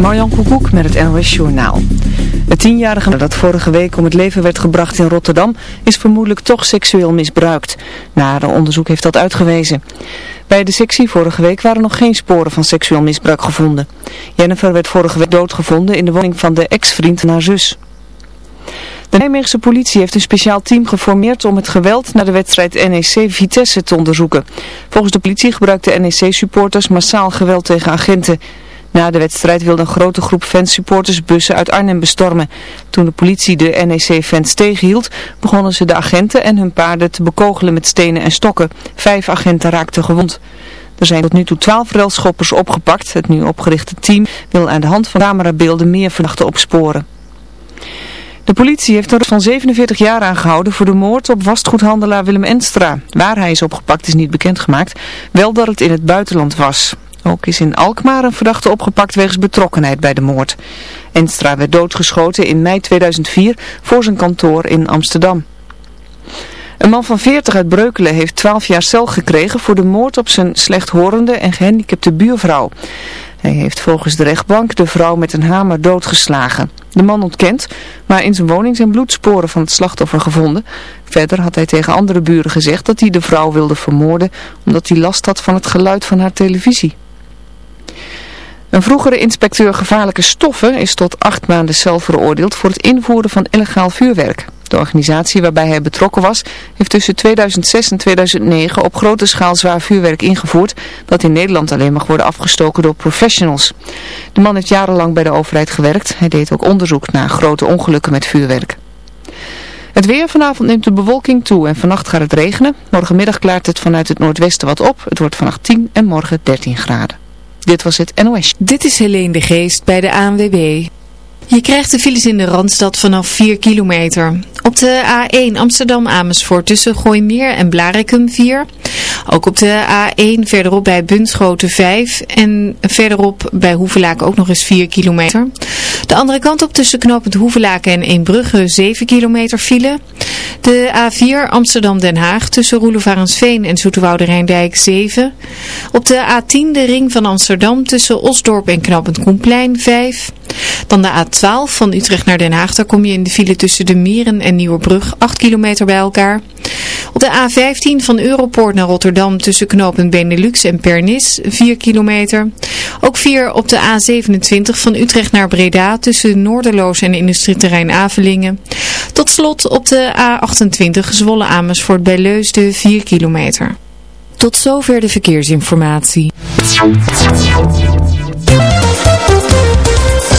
Marjan Koekoek met het NOS Journaal. Het tienjarige dat vorige week om het leven werd gebracht in Rotterdam is vermoedelijk toch seksueel misbruikt. Nader onderzoek heeft dat uitgewezen. Bij de sectie vorige week waren nog geen sporen van seksueel misbruik gevonden. Jennifer werd vorige week doodgevonden in de woning van de ex-vriend van haar zus. De Nijmeegse politie heeft een speciaal team geformeerd om het geweld na de wedstrijd NEC Vitesse te onderzoeken. Volgens de politie gebruikten NEC-supporters massaal geweld tegen agenten. Na de wedstrijd wilde een grote groep fansupporters bussen uit Arnhem bestormen. Toen de politie de NEC-fans tegenhield, begonnen ze de agenten en hun paarden te bekogelen met stenen en stokken. Vijf agenten raakten gewond. Er zijn tot nu toe twaalf relschoppers opgepakt. Het nu opgerichte team wil aan de hand van camerabeelden meer verdachten opsporen. De politie heeft een van 47 jaar aangehouden voor de moord op vastgoedhandelaar Willem Enstra. Waar hij is opgepakt is niet bekendgemaakt, wel dat het in het buitenland was. Ook is in Alkmaar een verdachte opgepakt wegens betrokkenheid bij de moord. Enstra werd doodgeschoten in mei 2004 voor zijn kantoor in Amsterdam. Een man van 40 uit Breukelen heeft 12 jaar cel gekregen voor de moord op zijn slechthorende en gehandicapte buurvrouw. Hij heeft volgens de rechtbank de vrouw met een hamer doodgeslagen. De man ontkent, maar in zijn woning zijn bloedsporen van het slachtoffer gevonden. Verder had hij tegen andere buren gezegd dat hij de vrouw wilde vermoorden omdat hij last had van het geluid van haar televisie. Een vroegere inspecteur gevaarlijke stoffen is tot acht maanden cel veroordeeld voor het invoeren van illegaal vuurwerk. De organisatie waarbij hij betrokken was, heeft tussen 2006 en 2009 op grote schaal zwaar vuurwerk ingevoerd, dat in Nederland alleen mag worden afgestoken door professionals. De man heeft jarenlang bij de overheid gewerkt. Hij deed ook onderzoek naar grote ongelukken met vuurwerk. Het weer vanavond neemt de bewolking toe en vannacht gaat het regenen. Morgenmiddag klaart het vanuit het noordwesten wat op. Het wordt vannacht 10 en morgen 13 graden. Dit was het NOS. Dit is Helene de Geest bij de ANWB. Je krijgt de files in de Randstad vanaf 4 kilometer. Op de A1 Amsterdam-Amersfoort tussen Gooimeer en Blarikum 4. Ook op de A1 verderop bij Bunschoten 5. En verderop bij Hoevelaken ook nog eens 4 kilometer. De andere kant op tussen knooppunt Hoevelaken en Eembrugge 7 kilometer file. De A4 Amsterdam-Den Haag tussen Roelevarensveen en Zoeterwoude Rijndijk 7. Op de A10 de ring van Amsterdam tussen Osdorp en knooppunt Koenplein 5. Dan de A12 van Utrecht naar Den Haag. Daar kom je in de file tussen de Mieren en Nieuwerbrug 8 kilometer bij elkaar. Op de A15 van Europoort naar Rotterdam tussen knooppunt Benelux en Pernis 4 kilometer. Ook 4 op de A27 van Utrecht naar Breda tussen Noorderloos en industrieterrein Avelingen. Tot slot op de A28 Zwolle Amersfoort bij Leusden 4 kilometer. Tot zover de verkeersinformatie.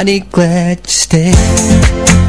Honey, glad you stayed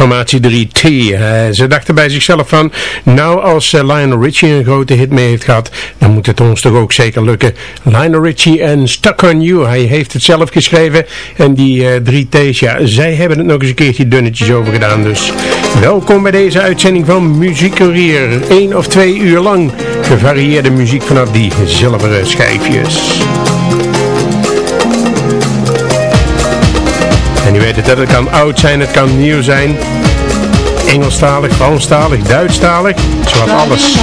formatie 3T. Eh, ze dachten bij zichzelf van, nou als eh, Lionel Richie een grote hit mee heeft gehad, dan moet het ons toch ook zeker lukken. Lionel Richie en Stuck On You, hij heeft het zelf geschreven. En die eh, 3T's, ja, zij hebben het nog eens een keertje dunnetjes over gedaan. Dus welkom bij deze uitzending van Muziek Courier. Of twee uur lang gevarieerde muziek vanaf die zilveren schijfjes. En u weet het, het kan oud zijn, het kan nieuw zijn. Engelstalig, Franstalig, Duitsstalig, zowat alles.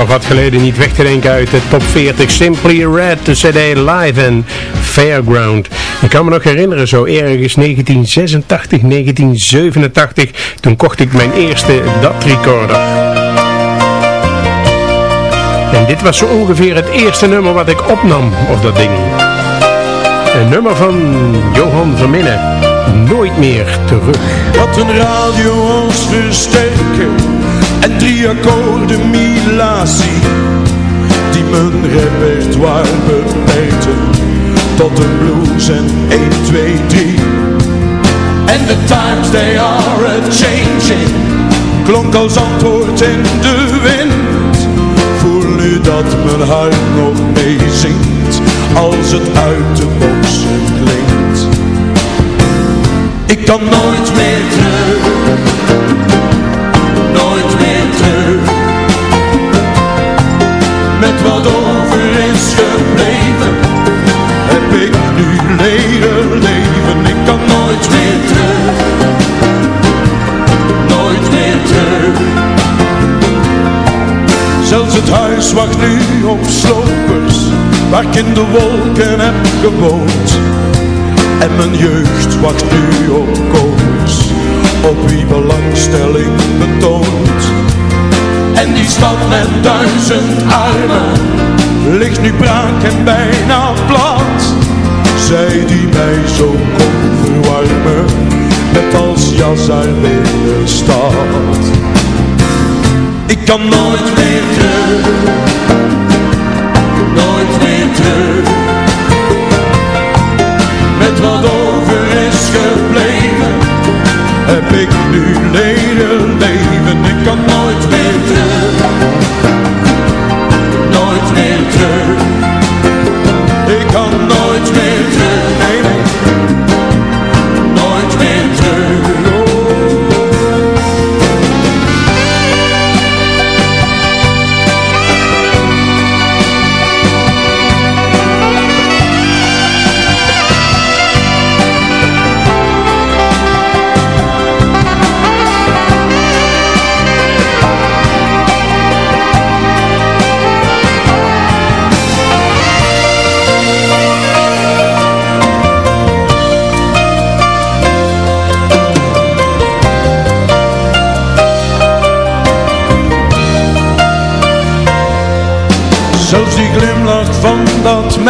Of wat geleden niet weg te denken uit de top 40. Simply Red, de CD Live en Fairground. Ik kan me nog herinneren, zo ergens 1986, 1987, toen kocht ik mijn eerste DAT recorder. En dit was zo ongeveer het eerste nummer wat ik opnam op dat ding. Een nummer van Johan Verminnen. Nooit meer terug. Wat een radio ons versterken en drie akkoorden milatie die mijn repertoire beperkten tot een blues en 1, 2, 3 and the times they are a-changing klonk als antwoord in de wind. Voel nu dat mijn hart nog meezingt als het uit de boxen klinkt. Ik kan nooit meer terug nu leren leven ik kan nooit meer terug. Nooit meer terug. Zelfs het huis wacht nu op slopers waar ik in de wolken heb gewoond en mijn jeugd wacht nu op komers op wie belangstelling betoont. En die stad met duizend armen ligt nu braak en bijna plat zij die mij zo kon verwarmen met als jas haar binnenstad ik kan nooit meer terug nooit meer terug. Met wat over is gebleven heb ik nu leren leven. Ik kan nooit meer terug nooit meer terug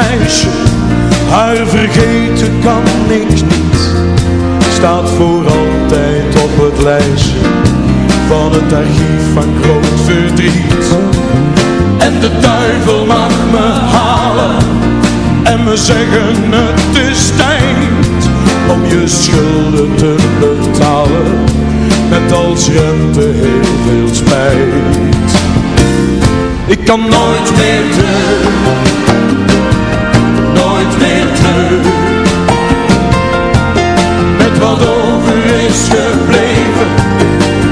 meisje. Haar vergeten kan ik niet. Staat voor altijd op het lijstje Van het archief van groot verdriet. En de duivel mag me halen En me zeggen het is tijd Om je schulden te betalen. Met als rente heel veel spijt. Ik kan nooit meer terug Nooit meer Met wat over is gebleven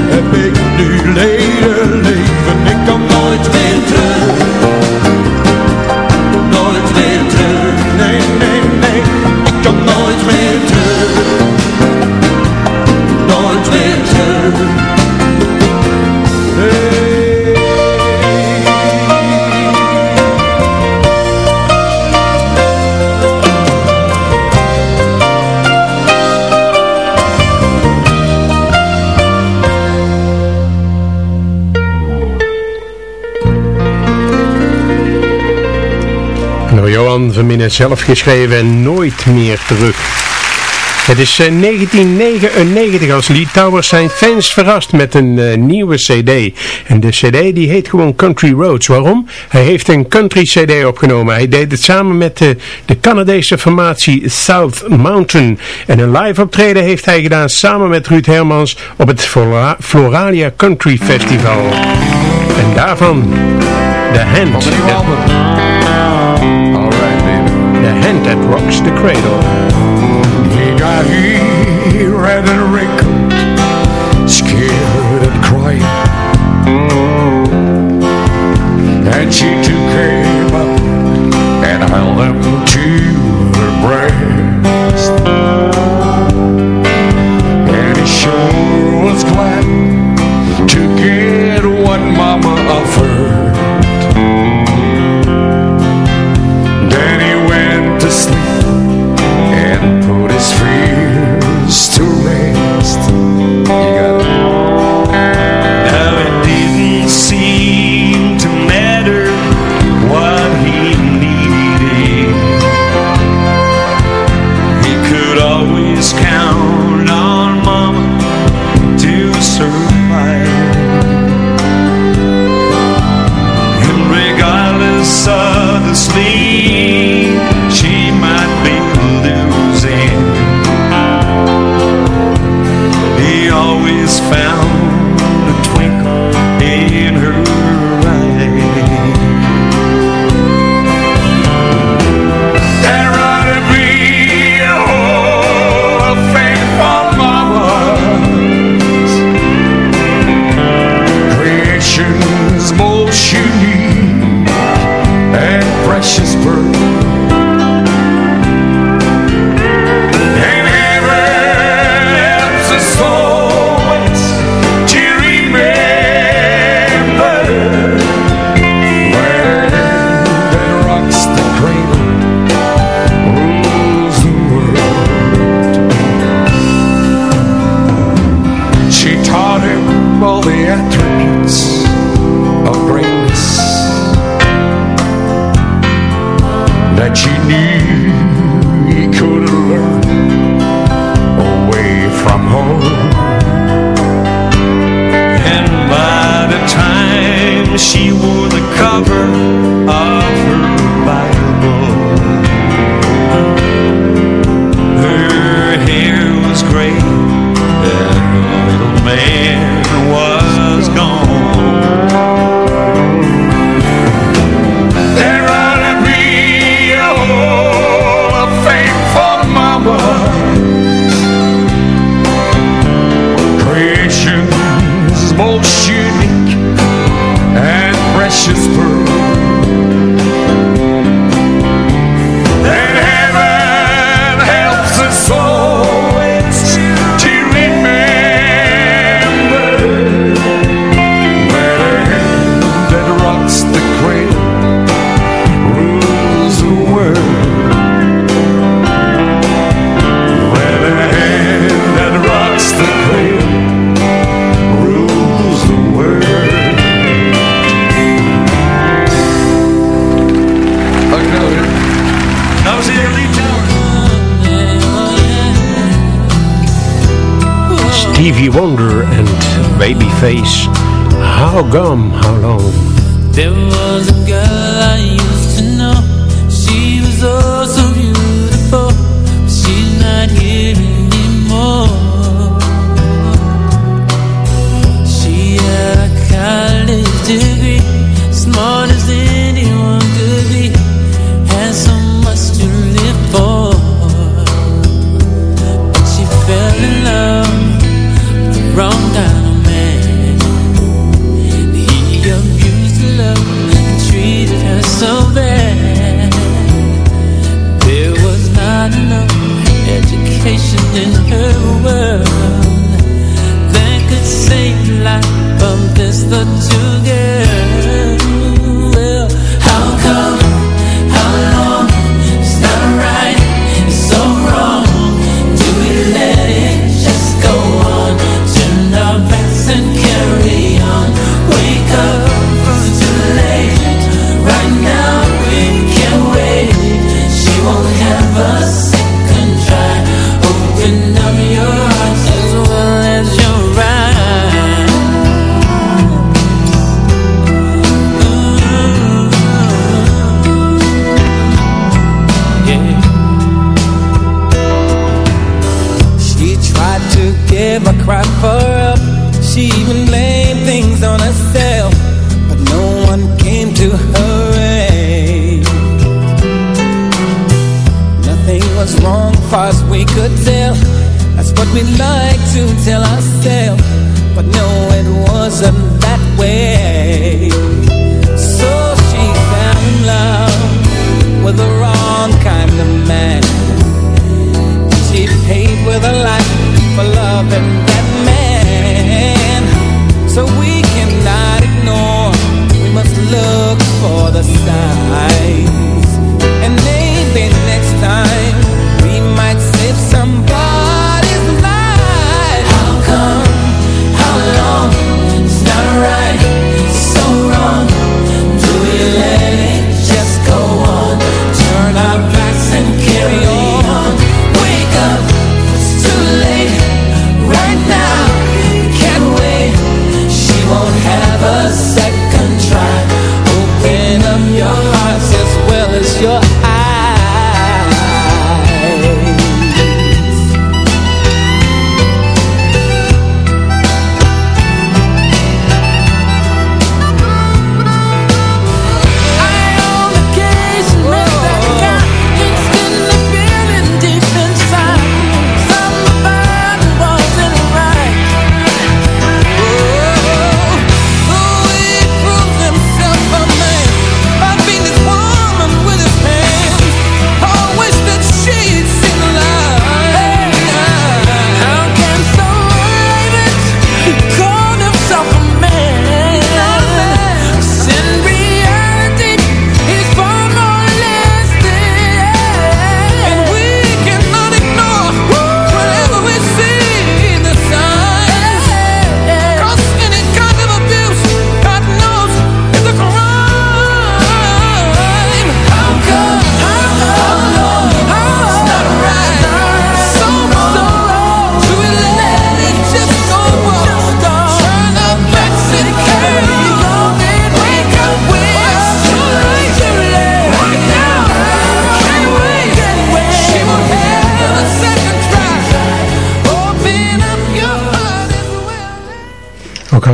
Heb ik nu leren leven. Ik kan nooit meer terug. Nooit meer terug. Nee, nee, nee. Ik kan nooit meer terug. Nooit meer terug Johan Verminnen zelf geschreven en nooit meer terug. Het is eh, 1999 als Lee Towers zijn fans verrast met een eh, nieuwe cd. En de cd die heet gewoon Country Roads. Waarom? Hij heeft een country cd opgenomen. Hij deed het samen met de, de Canadese formatie South Mountain. En een live optreden heeft hij gedaan samen met Ruud Hermans op het Flora- Floralia Country Festival. En daarvan The Hand. The Hand That Rocks the Cradle. He got here at a gum,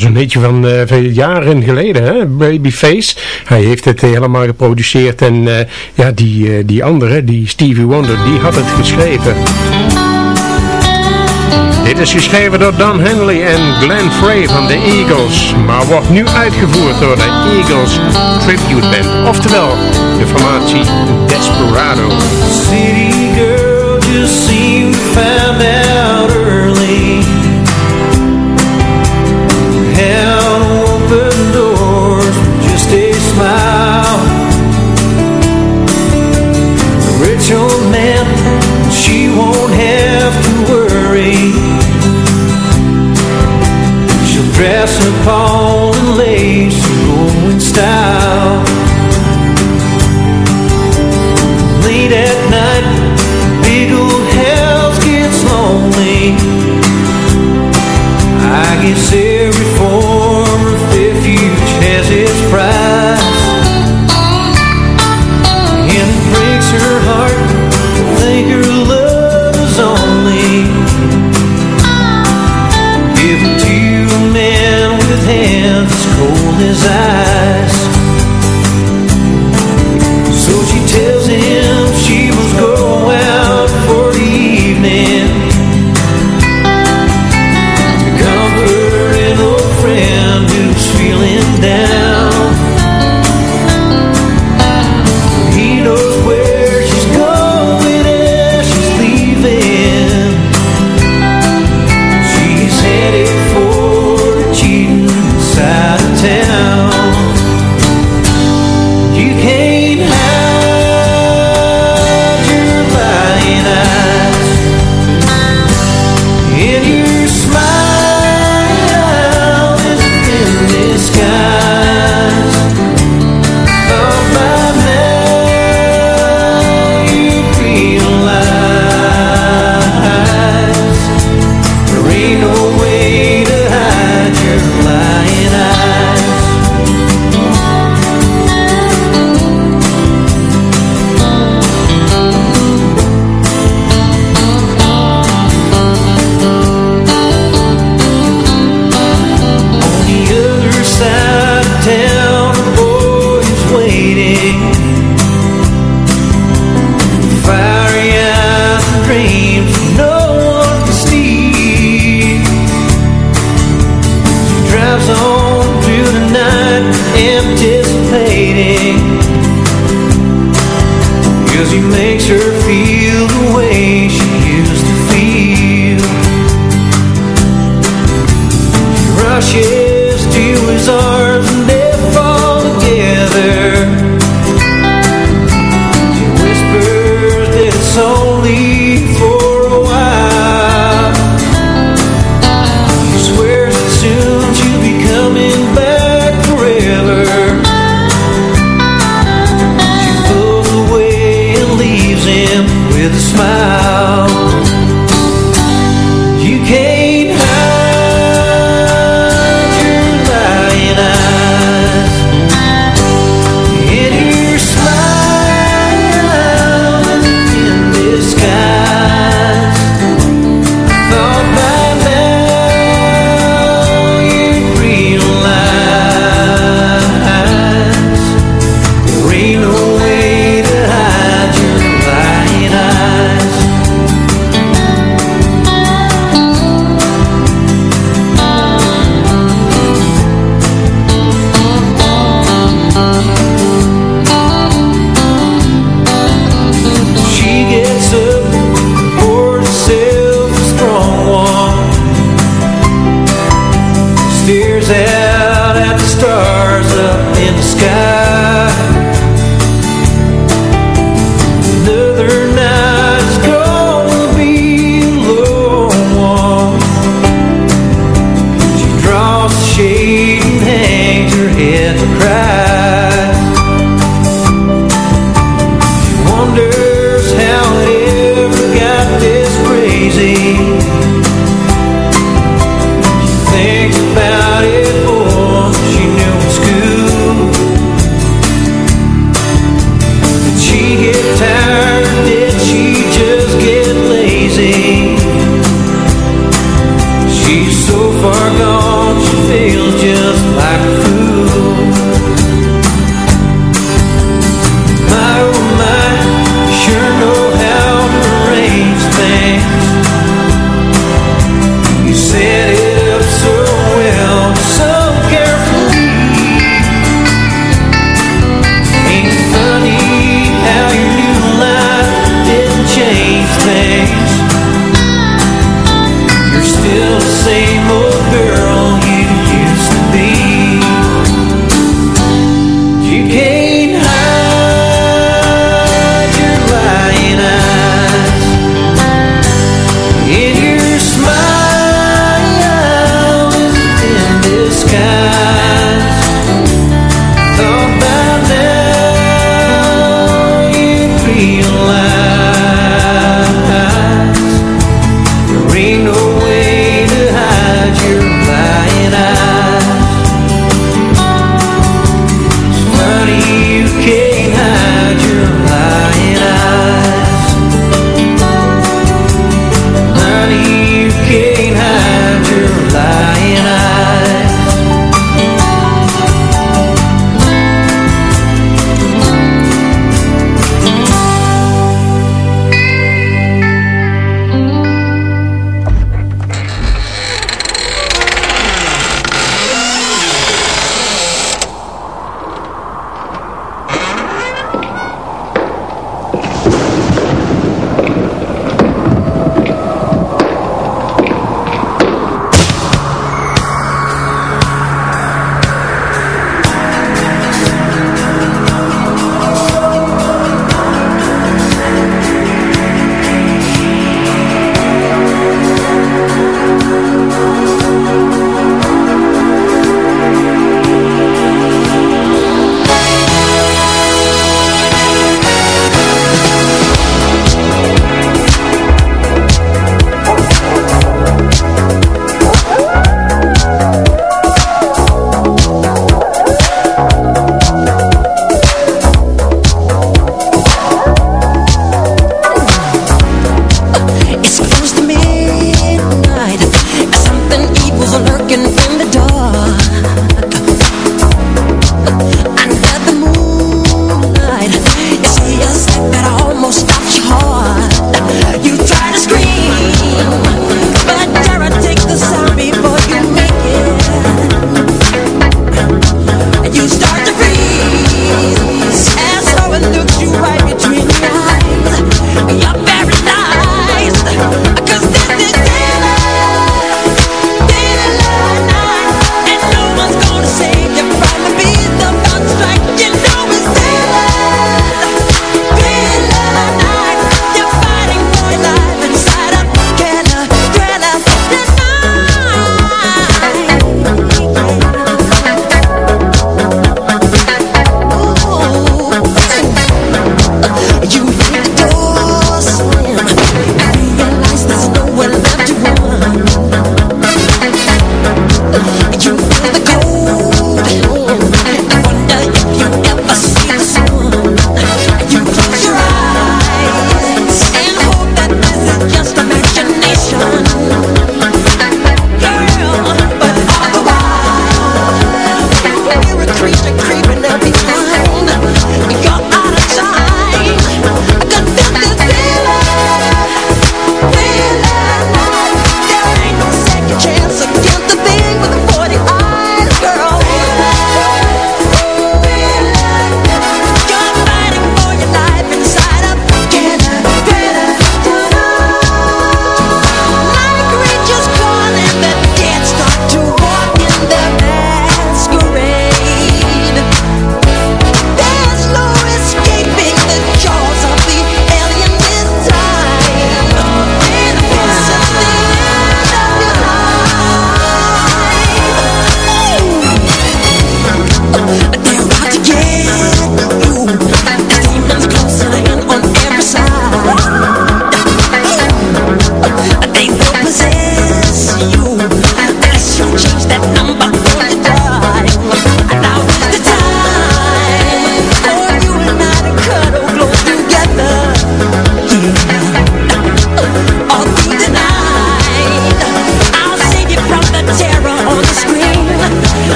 zo'n beetje eh, van jaren geleden, hè? Babyface. Hij heeft het helemaal geproduceerd en eh, ja, die, eh, die andere, die Stevie Wonder, die had het geschreven. Dit is geschreven door Don Henley en Glenn Frey van de Eagles, maar wordt nu uitgevoerd door de Eagles Tribute Band, oftewel de formatie Desperado. City. Dress up all the lace to style Late at night, big old house gets lonely I guess it. desire.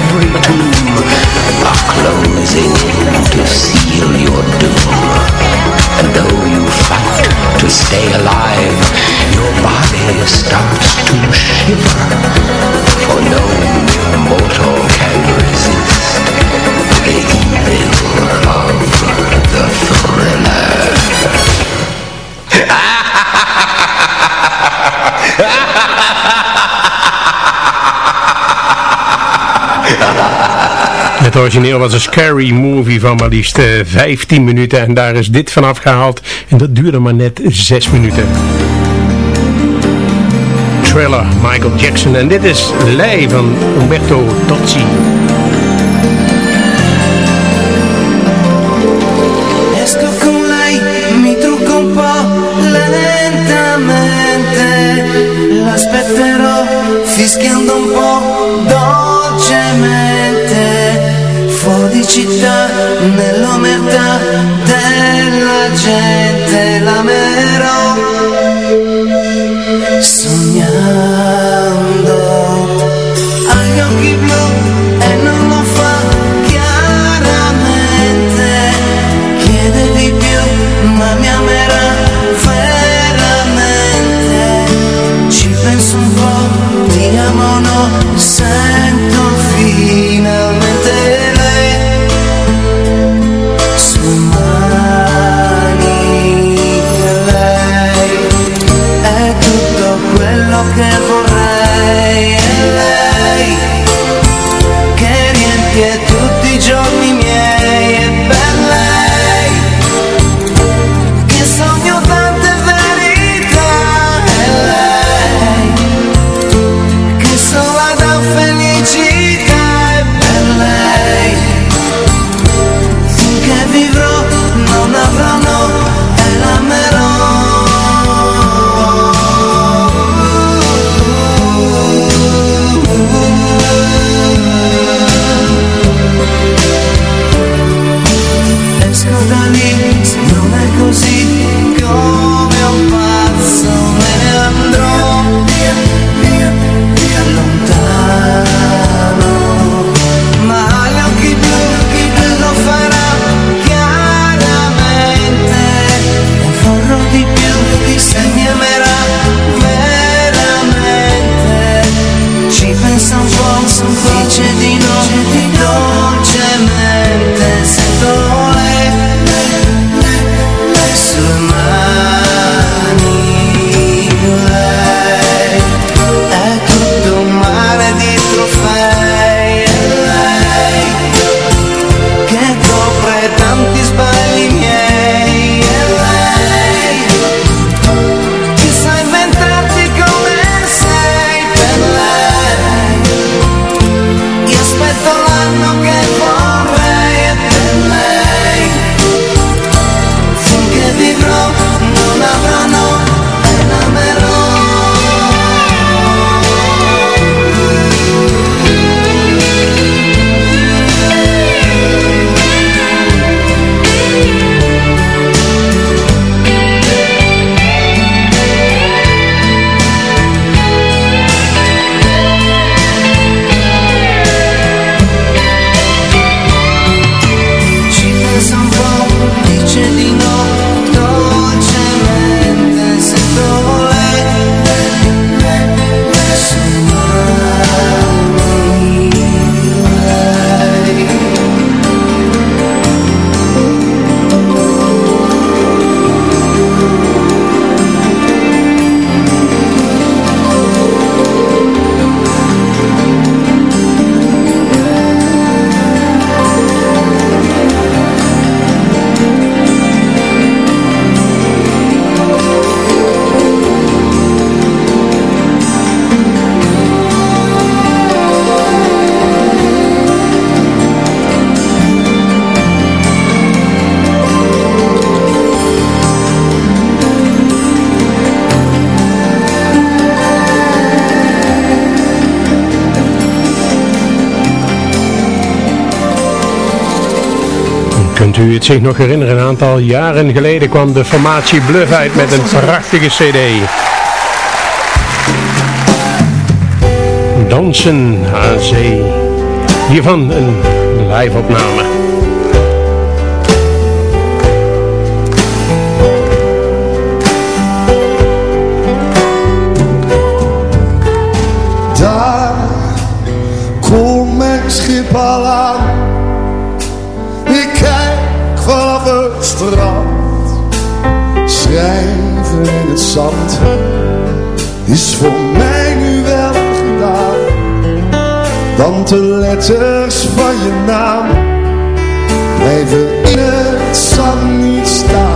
Every tomb are closing in to seal your doom. And though you fight to stay alive, your body starts to shiver, origineel was een scary movie van maar liefst eh, 15 minuten en daar is dit vanaf gehaald en dat duurde maar net 6 minuten. Thriller, Michael Jackson en dit is Lei van Umberto Tozzi. Lentamente L'aspetterò fischiando Fuori di het zich nog herinneren, een aantal jaren geleden kwam de formatie Bluff uit met een prachtige cd. Dansen aan. Hiervan een live opname. de letters van je naam blijven in het zand niet staan.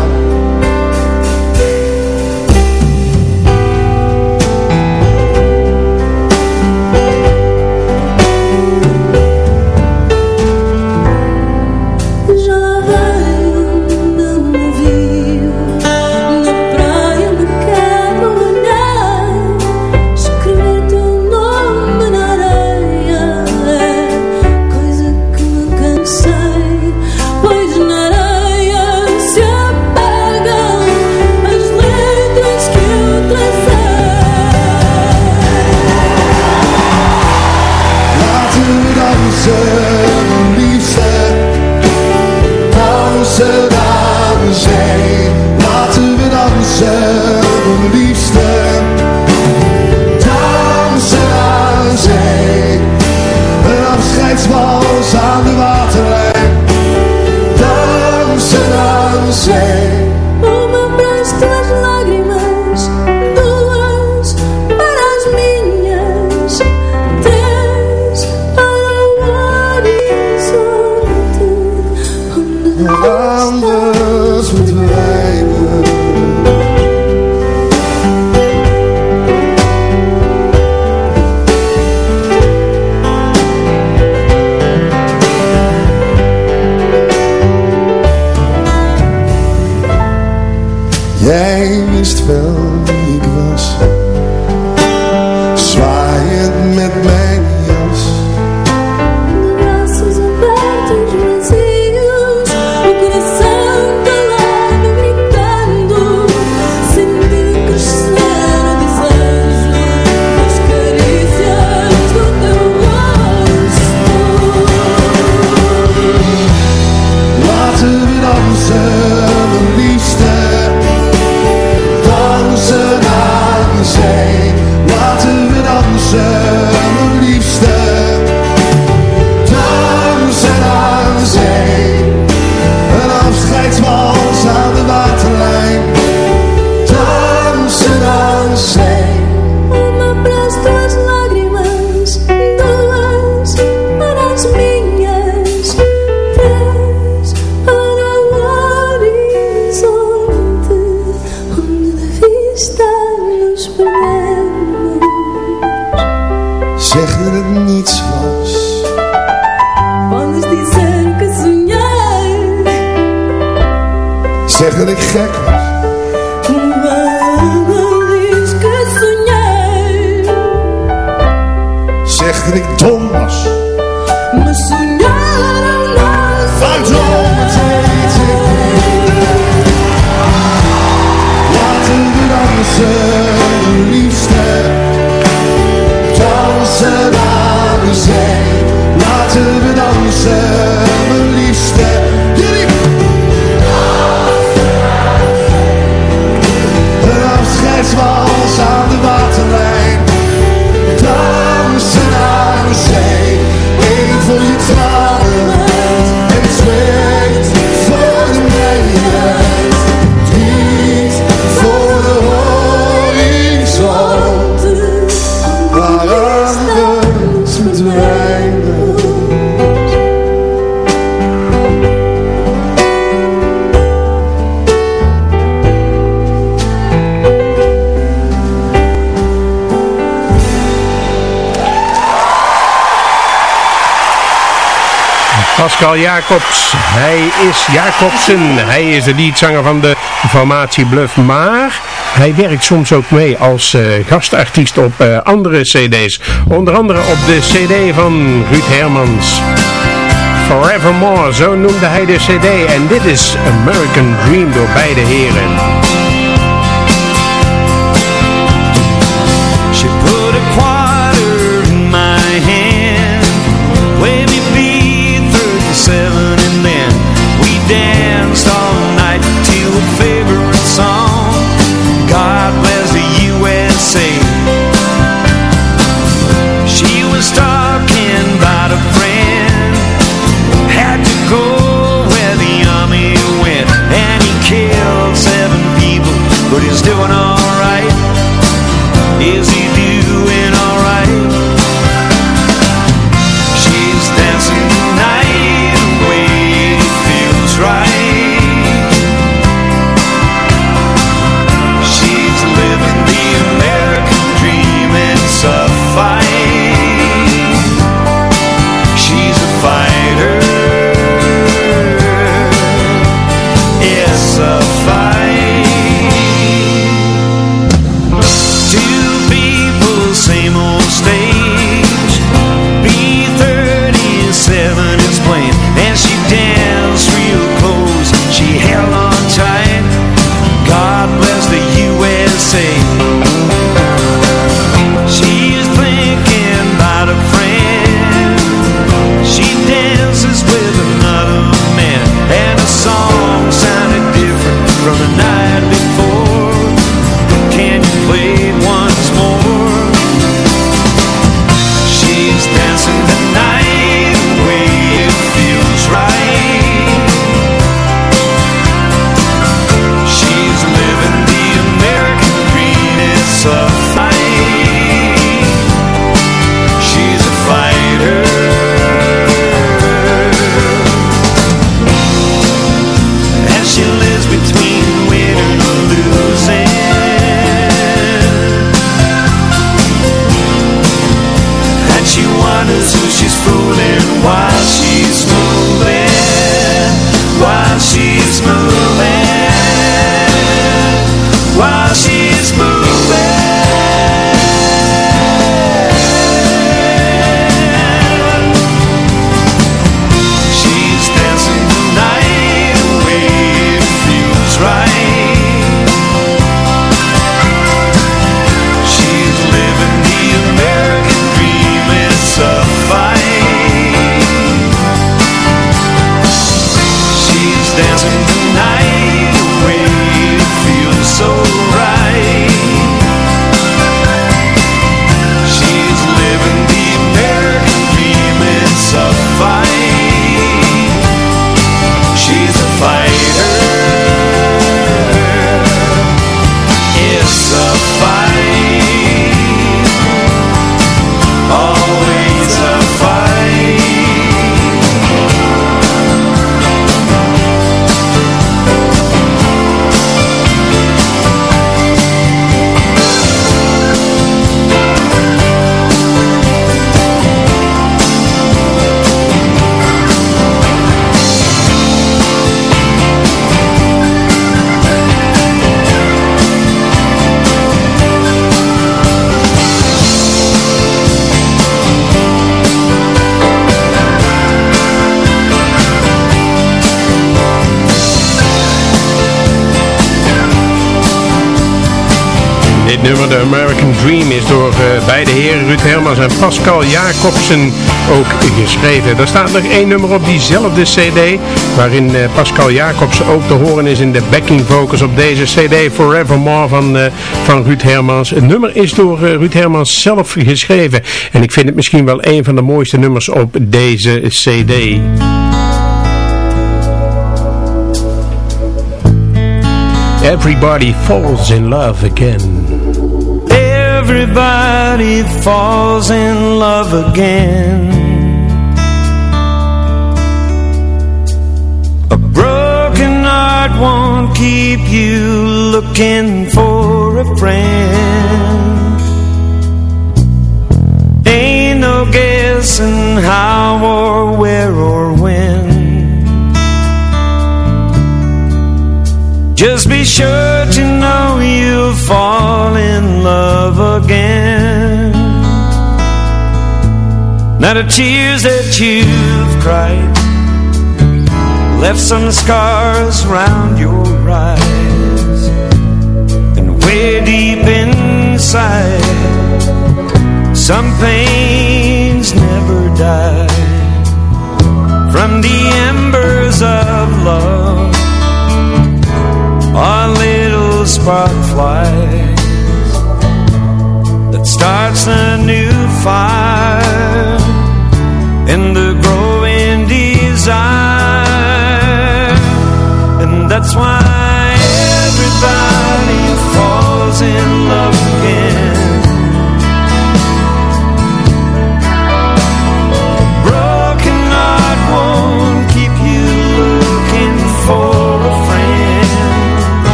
Pascal Jacobs. Hij is Jacobsen. Hij is de liedzanger van de formatie Bluff. Maar hij werkt soms ook mee als eh, gastartiest op eh, andere cd's. Onder andere op de cd van Ruud Hermans. Forevermore, zo noemde hij de cd. En dit is American Dream door beide heren. doing all Hermans en Pascal Jacobsen ook geschreven. Er staat nog één nummer op diezelfde cd, waarin eh, Pascal Jacobsen ook te horen is in de backing vocals op deze cd Forevermore van, eh, van Ruud Hermans. Het nummer is door eh, Ruud Hermans zelf geschreven en ik vind het misschien wel een van de mooiste nummers op deze cd. Everybody falls in love again. everybody falls in love again. A broken heart won't keep you looking for a friend. Ain't no guessing how or where or when. Just be sure to know fall in love again. Now the tears that you've cried Left some scars around your eyes. And way deep inside Some pains never die. From the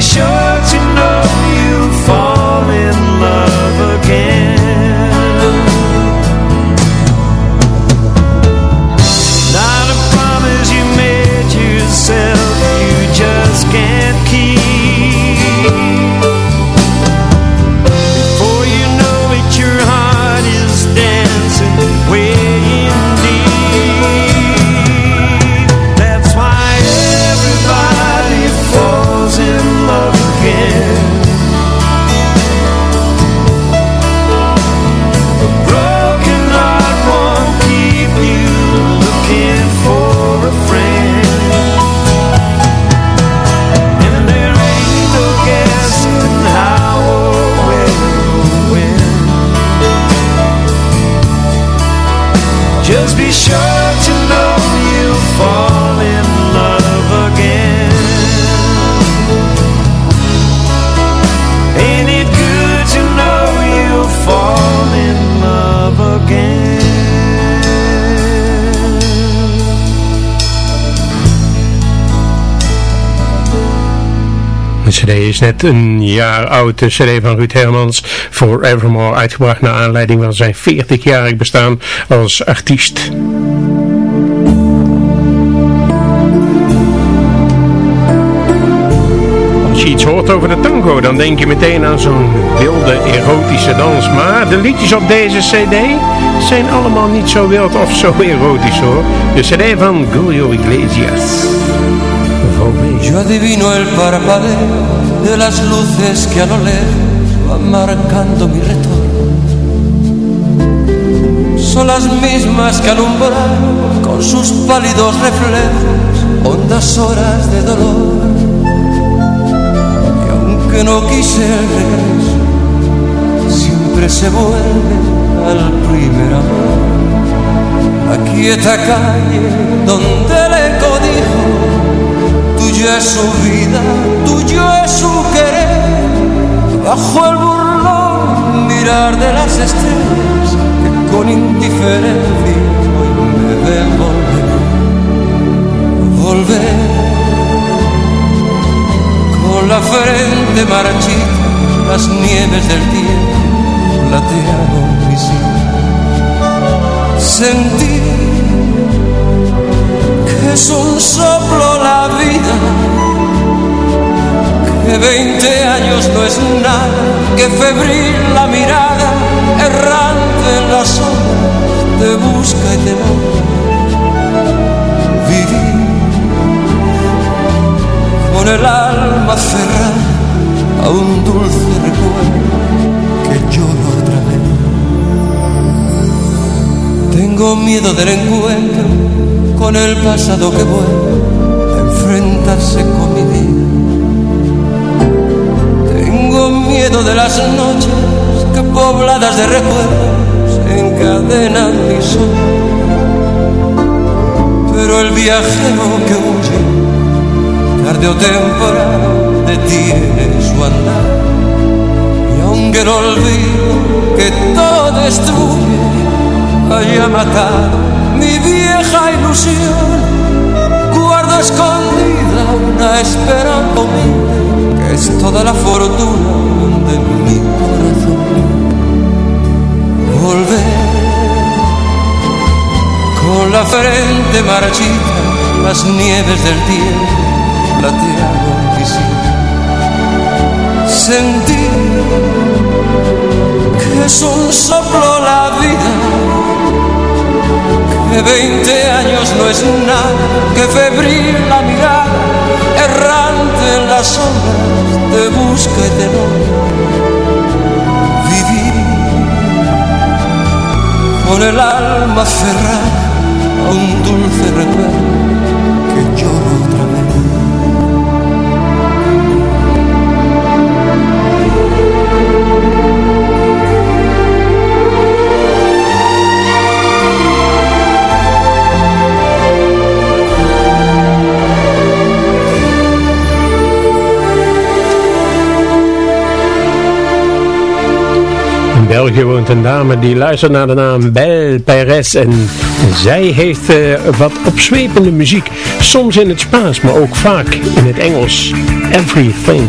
sure cd is net een jaar oud, de cd van Ruud Hermans, Forevermore, uitgebracht naar aanleiding van zijn 40-jarig bestaan als artiest. Als je iets hoort over de tango, dan denk je meteen aan zo'n wilde erotische dans. Maar de liedjes op deze cd zijn allemaal niet zo wild of zo erotisch hoor. De cd van Julio Iglesias. Yo adivino el parpadeo de las luces que a lo lejos van marcando mi retorno. Son las mismas que alumbraron con sus pálidos reflejos hondas horas de dolor. Y aunque no quise el regreso, siempre se vuelve al primer amor. La quieta calle donde dijo Tuyo es su vida, tuyo es su querer. Bajo el burlón mirar de las estrellas que con indiferencia hoy me ven volver. Volver con la frente marchita, las nieves del tiempo platearon mis Sentir que es un soplo la que veinte años no es nada, que febril la mirada busca y te nombra. Viví con el alma cerrada a un dulce recuerdo que lloro otra vez. Tengo miedo del encuentro con el pasado que vuelve mi vida. Tengo miedo de las noches que pobladas de recuerdos encadenan mi sol. Pero el viajero que huye, tarde o temprano, detiene su andar. Y aunque no olvido que todo destruye, haya matado mi vieja ilusión, guardo escondida una esperanza humilde, que es toda la fortuna de mi corazón. Volver con la frente marchita, las nieves del tiempo plateado visible. Sentir que es un soplo la vida, que veinte años no es nada, que febril la mirada, en las sombras, te busca y te. Vivir con el alma cerrada a un dulce recuerdo België woont een dame die luistert naar de naam Belle Perez en zij heeft eh, wat opzwepende muziek. Soms in het Spaans, maar ook vaak in het Engels. Everything.